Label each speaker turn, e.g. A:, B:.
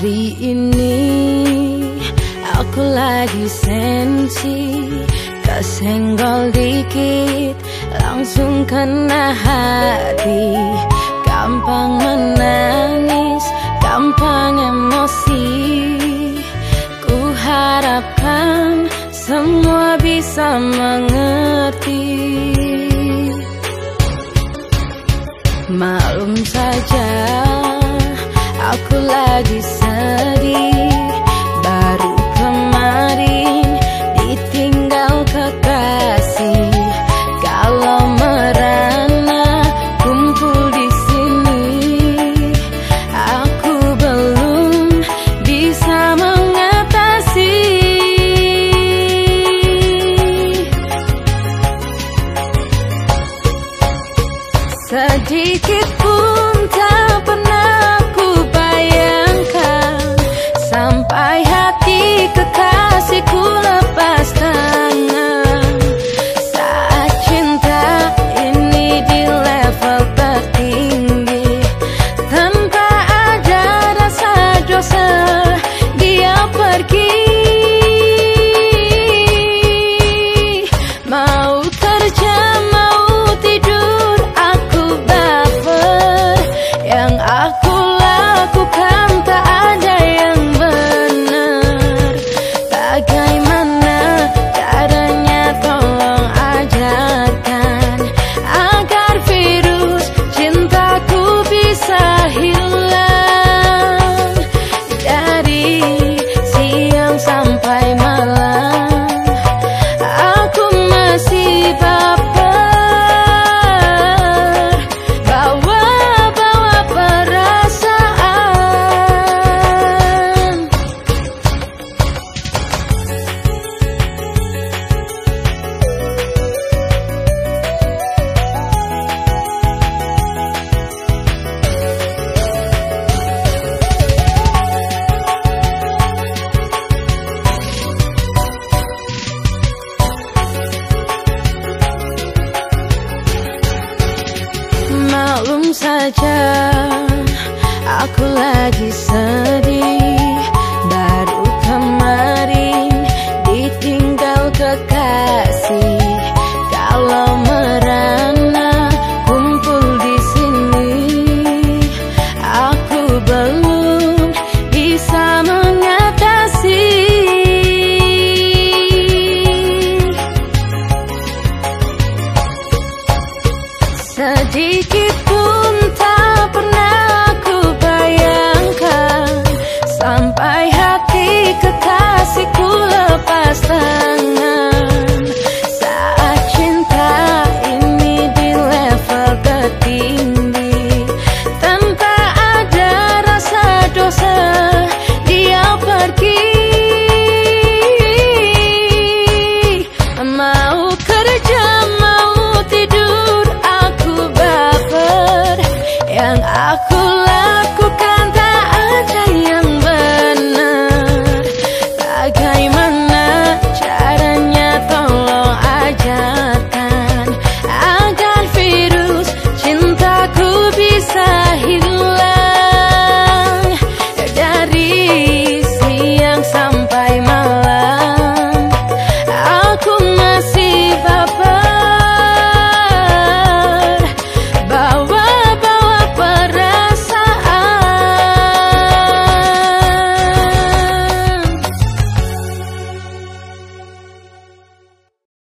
A: Hari ini aku lagi sensi Kesenggol dikit langsung kena hati. Gampang menangis, gampang emosi. Ku harapkan semua bisa mengerti. Malum saja. Aku lagi sedih. Baru kemarin ditinggal kekasih. Kalau merana kumpul di sini Aku belum bisa mengatasi. Sedikit pun Maklum saja Aku lagi sedih diamond